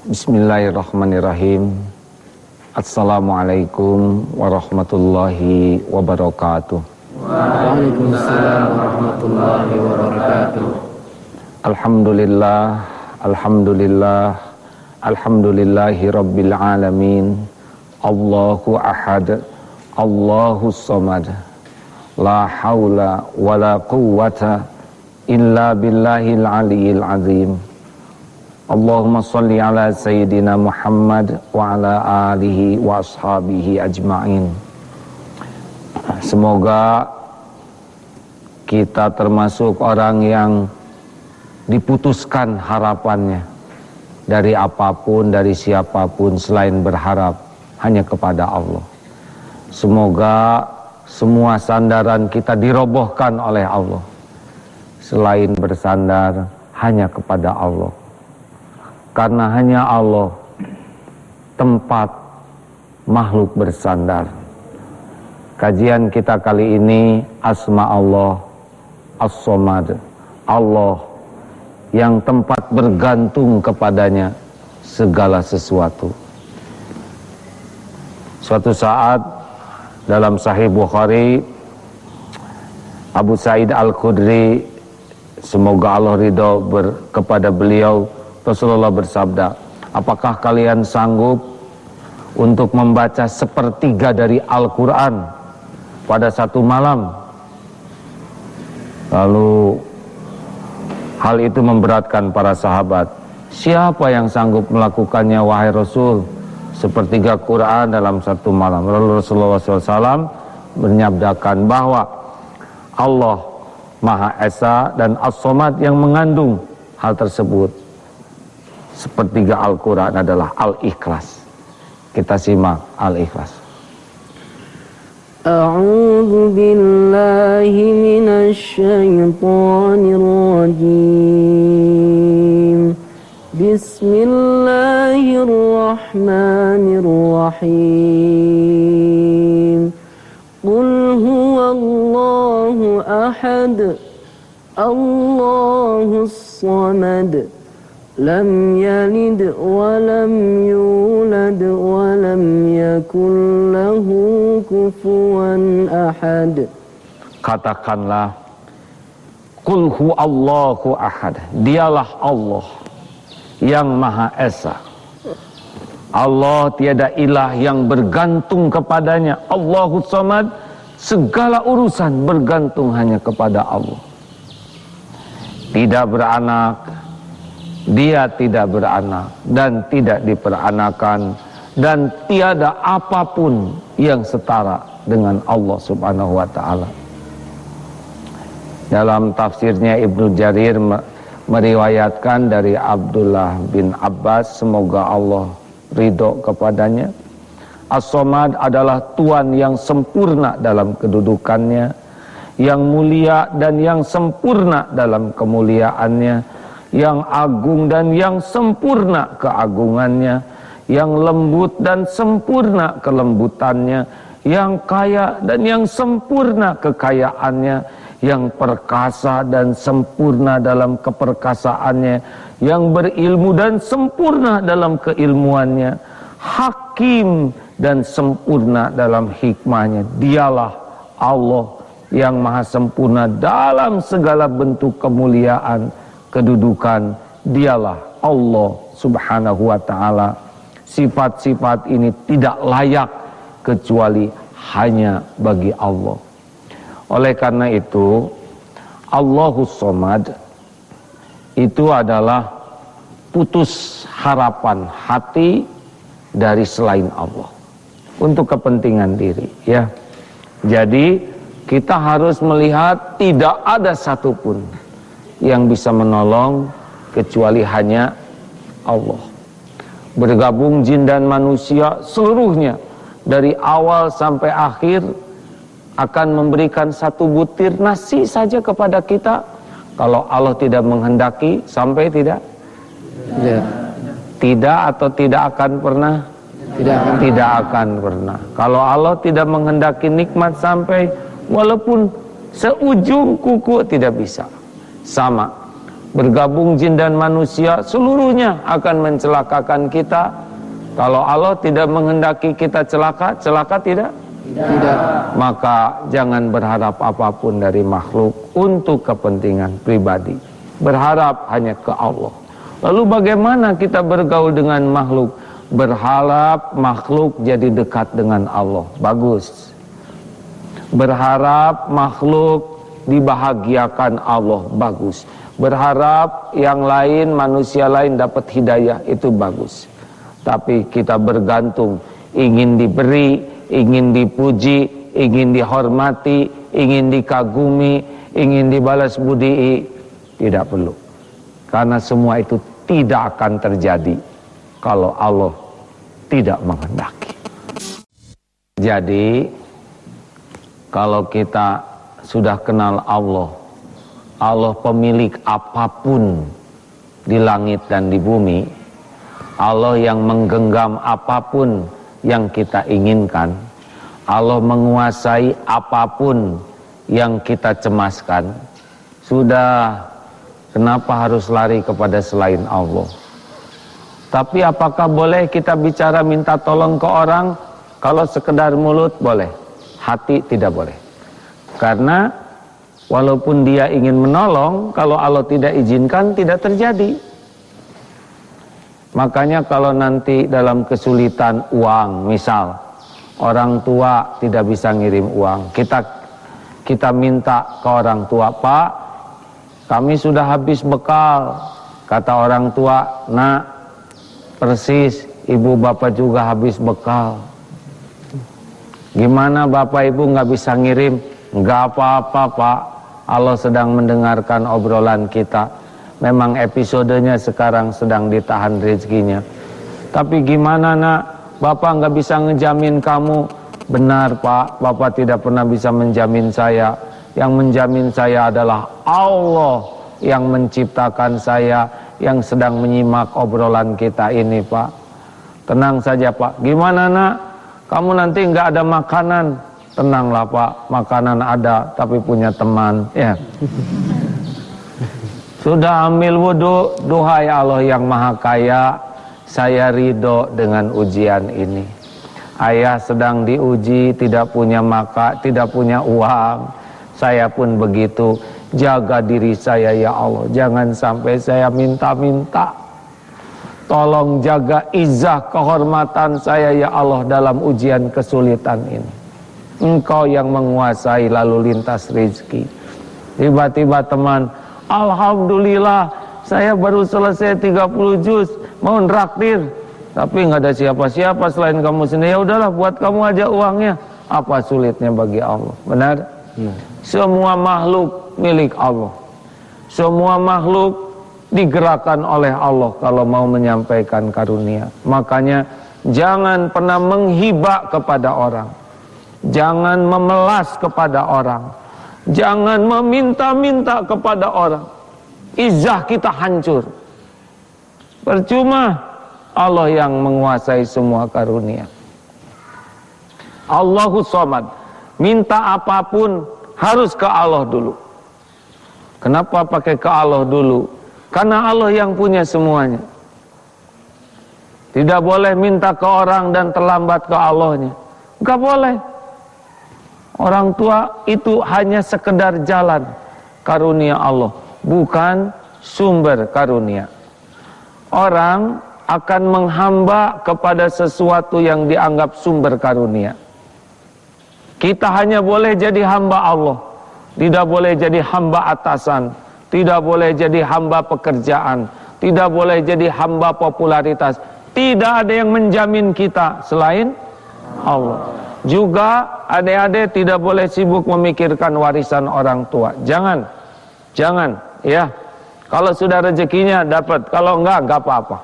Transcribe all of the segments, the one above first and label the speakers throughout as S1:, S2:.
S1: Bismillahirrahmanirrahim. Assalamualaikum warahmatullahi wabarakatuh.
S2: Waalaikumsalam warahmatullahi wabarakatuh.
S1: Alhamdulillah, alhamdulillah, alhamdulillahi rabbil alamin. Allahu ahad, Allahu samad. La haula wala quwwata illa billahil aliyil azim. Allahumma salli ala Sayyidina Muhammad wa ala alihi wa ashabihi ajma'in. Semoga kita termasuk orang yang diputuskan harapannya dari apa pun, dari siapa pun selain berharap hanya kepada Allah. Semoga semua sandaran kita dirobohkan oleh Allah. Selain bersandar hanya kepada Allah karena hanya Allah tempat makhluk bersandar. Kajian kita kali ini asma Allah As-Somad. Allah yang tempat bergantung kepadanya segala sesuatu. Suatu saat dalam Sahih Bukhari Abu Sa'id Al-Khudri semoga Allah ridho kepada beliau Rasulullah bersabda, apakah kalian sanggup untuk membaca sepertiga dari Al-Quran pada satu malam? Lalu hal itu memberatkan para sahabat. Siapa yang sanggup melakukannya wahai Rasul? Sepertiga Quran dalam satu malam. Lalu Rasulullah SAW menyabdakan bahwa Allah Maha Esa dan As-Somad yang mengandung hal tersebut sepertiga Al-Quran adalah Al-Ikhlas. Kita simak Al-Ikhlas.
S2: أعوذ بالله من الشيطان الرجيم بسم الله الرحمن الرحيم قل هو الله أحد الله الصمد wa lam yulad wa lam yakul lahu kufuwan ahad
S1: Katakanlah Qul Allahu ahad. Dialah Allah yang Maha Esa. Allah tiada ilah yang bergantung kepadanya. Allahu Samad Segala urusan bergantung hanya kepada Allah. Tidak beranak dia tidak beranak dan tidak diperanakan dan tiada apa pun yang setara dengan Allah Subhanahu wa taala. Dalam tafsirnya Ibnu Jarir meriwayatkan dari Abdullah bin Abbas semoga Allah ridho kepadanya. As-Somad adalah Tuhan yang sempurna dalam kedudukannya, yang mulia dan yang sempurna dalam kemuliaannya yang agung dan yang sempurna keagungannya, yang lembut dan sempurna kelembutannya, yang kaya dan yang sempurna kekayaannya, yang perkasa dan sempurna dalam keperkasaannya, yang berilmu dan sempurna dalam keilmuannya, hakim dan sempurna dalam hikmahnya. Dialah Allah yang maha sempurna dalam segala bentuk kemuliaan kedudukan dialah Allah subhanahu wa ta'ala. Sifat-sifat ini tidak layak kecuali hanya bagi Allah. Oleh karena itu Allahus Somad itu adalah putus harapan hati dari selain Allah. Untuk kepentingan diri ya. Jadi kita harus melihat tidak ada satupun yang bisa menolong kecuali hanya Allah. Bergabung jin dan manusia seluruhnya dari awal sampai akhir akan memberikan satu butir nasi saja kepada kita. Kalau Allah tidak menghendaki sampai tidak? Tidak tidak atau tidak akan pernah? Tidak akan. tidak akan pernah. Kalau Allah tidak menghendaki nikmat sampai walaupun seujung kuku tidak bisa sama. Bergabung jin dan manusia seluruhnya akan mencelakakan kita. Kalau Allah tidak menghendaki kita celaka celaka tidak? Tidak. Maka jangan berharap apa pun dari makhluk untuk kepentingan pribadi. Berharap hanya ke Allah. Lalu bagaimana kita bergaul dengan makhluk? Berharap makhluk jadi dekat dengan Allah. Bagus. Berharap makhluk dibahagiakan Allah bagus. Berharap yang lain manusia lain dapat hidayah itu bagus. Tapi kita bergantung. Ingin diberi ingin dipuji ingin dihormati ingin dikagumi ingin dibalas budi tidak perlu. Karena semua itu tidak akan terjadi kalau Allah tidak menghendaki. Jadi kalau kita sudah kenal Allah. Allah pemilik apa pun di langit dan di bumi. Allah yang menggenggam apa pun yang kita inginkan. Allah menguasai apa pun yang kita cemaskan. Sudah kenapa harus lari kepada selain Allah? Tapi apakah boleh kita bicara minta tolong ke orang? Kalau sekedar mulut boleh hati tidak boleh karena Walaupun dia ingin menolong, kalau Allah tidak izinkan tidak terjadi. Makanya kalau nanti dalam kesulitan uang, misal orang tua tidak bisa ngirim uang, kita kita minta ke orang tua, Pak, kami sudah habis bekal. Kata orang tua, nak, persis, ibu bapak juga habis bekal. Gimana bapak ibu nggak bisa ngirim? Nggak apa-apa pak, Allah sedang mendengarkan obrolan kita. Memang episodenya sekarang sedang ditahan rezekinya. Tapi gimana nak, Bapak nggak bisa ngejamin kamu. Benar Pak, Bapak tidak pernah bisa menjamin saya. Yang menjamin saya adalah Allah yang menciptakan saya, yang sedang menyimak obrolan kita ini Pak. Tenang saja Pak. Gimana nak, kamu nanti nggak ada makanan, Tenanglah Pak, makanan ada tapi punya teman ya. Sudah ambil wudhu, duhai Allah yang maha kaya, saya ridho dengan ujian ini. Ayah sedang diuji, tidak punya maka, tidak punya uang. Saya pun begitu. Jaga diri saya ya Allah, jangan sampai saya minta-minta. Tolong jaga izah kehormatan saya ya Allah dalam ujian kesulitan ini. Engkau yang menguasai lalu lintas rezeki. Tiba-tiba teman, Alhamdulillah saya baru selesai 30 juz, mau nraktir. Tapi nggak ada siapa-siapa selain kamu sendiri. Ya udahlah buat kamu aja uangnya. Apa sulitnya bagi Allah? Benar? Hmm. Semua makhluk milik Allah. Semua makhluk digerakkan oleh Allah kalau mau menyampaikan karunia. Makanya jangan pernah menghibak kepada orang. Jangan memelas kepada orang. Jangan meminta-minta kepada orang. Izah kita hancur. Percuma Allah yang menguasai semua karunia. Allahu somad. Minta apa pun harus ke Allah dulu. Kenapa pakai ke Allah dulu? Karena Allah yang punya semuanya. Tidak boleh minta ke orang dan terlambat ke Allahnya. Enggak boleh. Orang tua itu hanya sekedar jalan karunia Allah, bukan sumber karunia. Orang akan menghamba kepada sesuatu yang dianggap sumber karunia. Kita hanya boleh jadi hamba Allah, tidak boleh jadi hamba atasan, tidak boleh jadi hamba pekerjaan, tidak boleh jadi hamba popularitas. Tidak ada yang menjamin kita selain Allah. Juga adik-adik tidak boleh sibuk memikirkan warisan orang tua. Jangan, jangan, ya. Kalau sudah rezekinya dapat, kalau enggak, enggak apa-apa.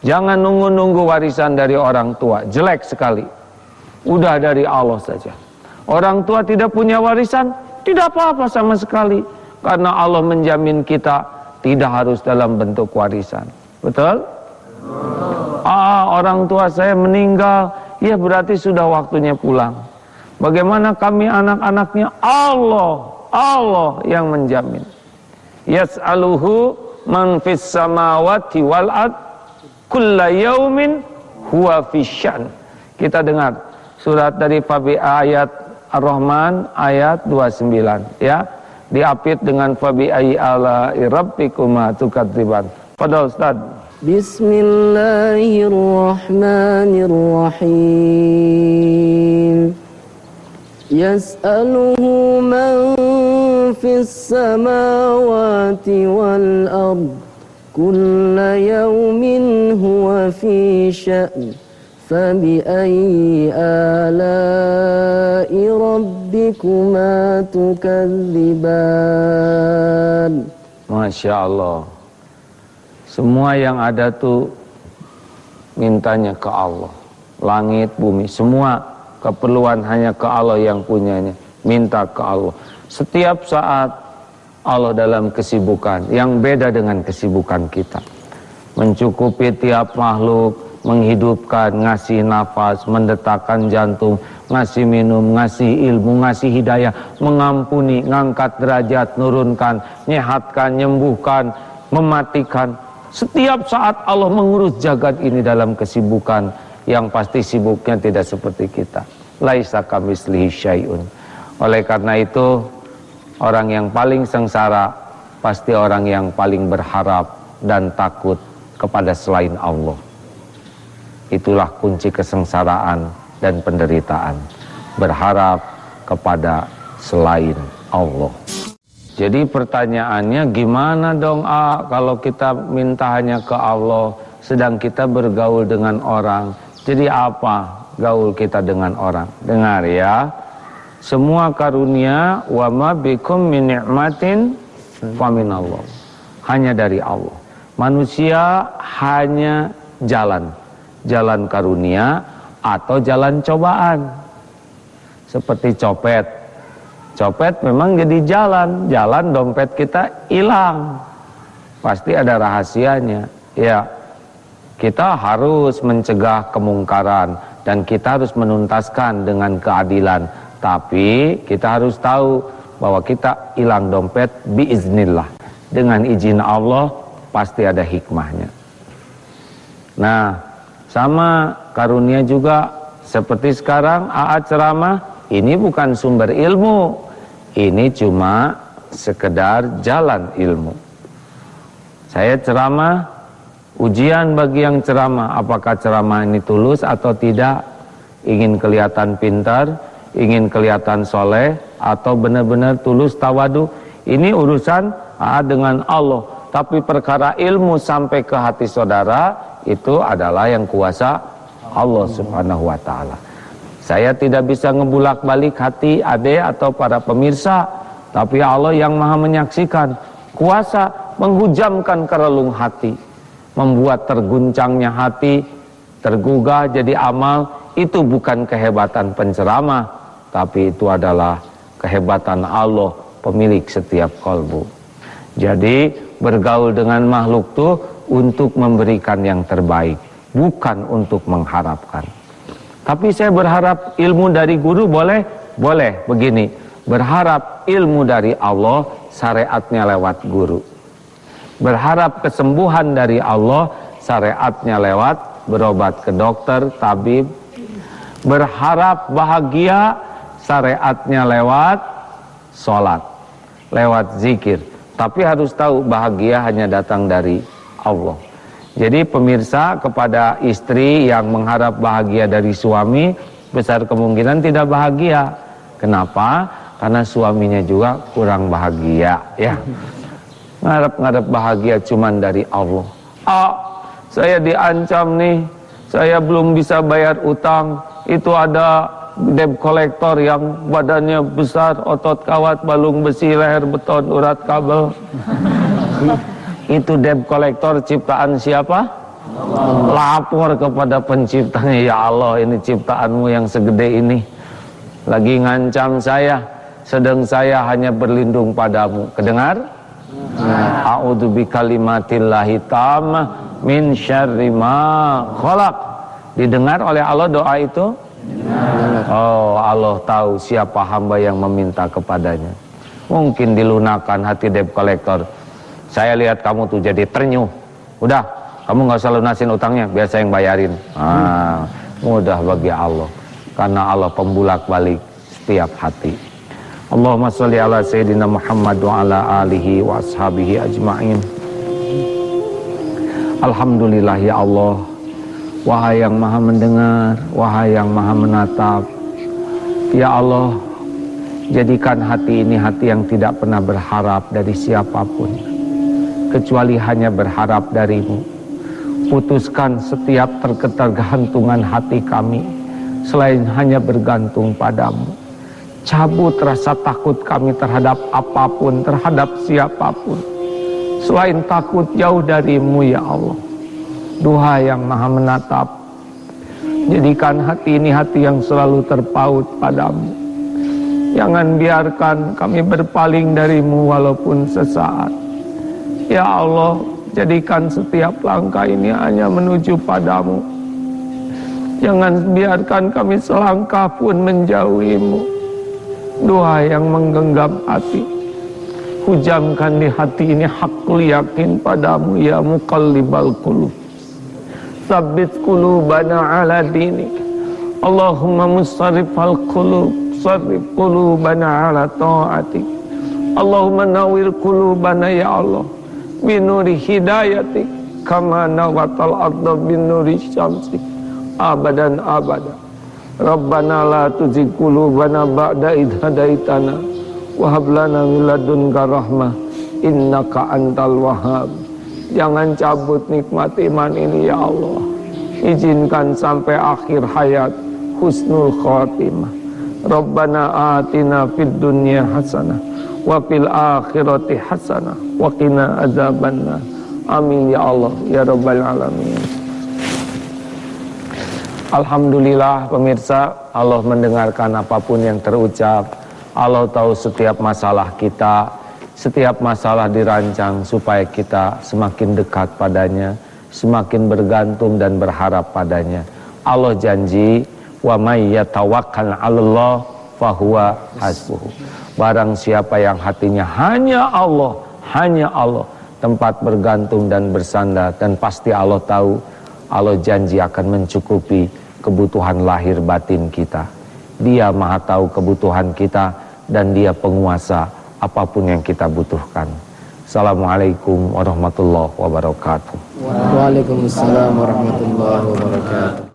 S1: Jangan nunggu-nunggu warisan dari orang tua, jelek sekali. Udah dari Allah saja. Orang tua tidak punya warisan, tidak apa-apa sama sekali. Karena Allah menjamin kita tidak harus dalam bentuk warisan. Betul? Ah, orang tua saya meninggal, ya berarti sudah waktunya pulang. Bagaimana kami anak-anaknya? Allah, Allah yang menjamin. Yas'aluhu man fis samawati wal ard kulla yaumin huwa fisyan. Kita dengar surat dari Fabi ayat Ar-Rahman ayat 29 ya. Diapit dengan fabi ayi ala rabbikuma tukadziban. Pada Ustaz.
S2: بسم الله الرحمن الرحيم. يسأله من في السماوات والأرض كل يوم هو في شأن فبأي آلاء ربكما تكذبان؟
S1: ما شاء الله. Semua yang ada tuh Mintanya ke Allah. Langit, bumi, semua Keperluan hanya ke Allah yang punyanya. Minta ke Allah. Setiap saat Allah dalam kesibukan. Yang beda dengan kesibukan kita. Mencukupi tiap makhluk menghidupkan, ngasih nafas, mendetakkan jantung, ngasih minum, ngasih ilmu, ngasih hidayah, mengampuni, ngangkat derajat, nurunkan, nyehatkan, nyembuhkan, mematikan. Setiap saat Allah mengurus jagat ini dalam kesibukan yang pasti sibuknya tidak seperti kita. Laisa kamislihi syai'un. Oleh karena itu, orang yang paling sengsara pasti orang yang paling berharap dan takut kepada selain Allah. Itulah kunci kesengsaraan dan penderitaan. Berharap kepada selain Allah. Jadi pertanyaannya gimana dong A kalau kita minta hanya ke Allah sedang kita bergaul dengan orang. Jadi apa gaul kita dengan orang? Dengar ya. Semua karunia wa ma bikum min ni'matin fa Allah. Hanya dari Allah. Manusia hanya jalan jalan karunia atau jalan cobaan. Seperti copet. Copet memang jadi jalan, jalan dompet kita hilang. Pasti ada rahasianya. Ya. Kita harus mencegah kemungkaran dan kita harus menuntaskan dengan keadilan. Tapi kita harus tahu bahwa kita hilang dompet biiznillah. Dengan izin Allah pasti ada hikmahnya. Nah, sama karunia juga seperti sekarang AA ceramah ini bukan sumber ilmu. Ini cuma sekedar jalan ilmu. Saya ceramah ujian bagi yang ceramah apakah ceramah ini tulus atau tidak ingin kelihatan pintar ingin kelihatan soleh atau benar-benar tulus tawadu ini urusan AA dengan Allah tapi perkara ilmu sampai ke hati saudara itu adalah yang kuasa Allah Subhanahu wa taala. Saya tidak bisa ngebulak-balik hati ade atau para pemirsa, tapi Allah yang Maha menyaksikan kuasa menghujamkan kerelung hati, membuat terguncangnya hati, tergugah jadi amal, itu bukan kehebatan penceramah, tapi itu adalah kehebatan Allah pemilik setiap kalbu. Jadi bergaul dengan makhluk tuh untuk memberikan yang terbaik, bukan untuk mengharapkan. Tapi saya berharap ilmu dari guru boleh? Boleh, begini. Berharap ilmu dari Allah, syariatnya lewat guru. Berharap kesembuhan dari Allah, syariatnya lewat berobat ke dokter, tabib. Berharap bahagia, syariatnya lewat sholat, lewat zikir. Tapi harus tahu bahagia hanya datang dari Allah. Jadi pemirsa kepada istri yang mengharap bahagia dari suami besar kemungkinan tidak bahagia. Kenapa? Karena suaminya juga kurang bahagia ya. Ngarep-ngarep bahagia cuman dari Allah. Ah, saya diancam nih. Saya belum bisa bayar utang. Itu ada debt kolektor yang badannya besar, otot kawat, balung besi, leher beton, urat kabel. Itu debt kolektor ciptaan siapa? Allah. Lapor kepada penciptanya, ya Allah ini ciptaanmu yang segede ini. Lagi ngancam saya, sedang saya hanya berlindung padamu. Kedengar? Nah. A'udzu bikalimatillahi tamah min syarri ma. Didengar oleh Allah doa itu? Oh, Allah tahu siapa hamba yang meminta kepadanya. Mungkin dilunakan hati debt kolektor saya lihat kamu tuh jadi ternyuh. Udah, kamu nggak usah lunasin utangnya, biar saya yang bayarin. Ah, mudah bagi Allah. Karena Allah pembulak balik setiap hati. Allahumma sholli ala sayyidina Muhammad wa ala alihi wa ashabihi ajma'in. Alhamdulillah ya Allah. Wahai yang maha mendengar, wahai yang maha menatap. Ya Allah, jadikan hati ini hati yang tidak pernah berharap dari siapa pun. Kecuali hanya berharap darimu. Putuskan setiap terketergantungan hati kami. Selain hanya bergantung padamu. Cabut rasa takut kami terhadap apa pun, terhadap siapa pun. Selain takut jauh darimu ya Allah. Duha yang maha menatap. Jadikan hati ini hati yang selalu terpaut padamu. Jangan biarkan kami berpaling darimu walaupun sesaat. Ya Allah, jadikan setiap langkah ini hanya menuju padamu. Jangan biarkan kami selangkah pun menjauhimu. Doa yang menggenggam hati. Hujamkan di hati ini hakul yakin padamu ya muqallibal qulub. Sabbit qulubana ala dinik. Allahumma musarrifal qulub, sarrif qulubana ala ta'atik. Allahumma nawir qulubana ya Allah binuri hidayatik kama nawatal arda binuri syamsik abadan abada. Rabbana la tuzigh qulubana ba'da idh hadaitana wa hab lana min ladunka rahmah innaka antal wahhab. Jangan cabut nikmat iman ini ya Allah. Izinkan sampai akhir hayat husnul khatimah. Rabbana atina fid dunya hasanah wa fil akhirati hasanah wa qina adzabannar. Amin ya Allah ya rabbal alamin. Alhamdulillah pemirsa Allah mendengarkan apa pun yang terucap Allah tahu setiap masalah kita setiap masalah dirancang supaya kita semakin dekat padanya, semakin bergantung dan berharap padanya. Allah janji, wa may yatawakkal 'alallah fahuwa hasbuh. Barang siapa yang hatinya hanya Allah, hanya Allah, tempat bergantung dan bersandar dan pasti Allah tahu Allah janji akan mencukupi kebutuhan lahir batin kita. Dia maha tahu kebutuhan kita dan dia penguasa apa pun yang kita butuhkan. Assalamualaikum warahmatullahi wabarakatuh.
S2: Waalaikumsalam warahmatullahi wabarakatuh.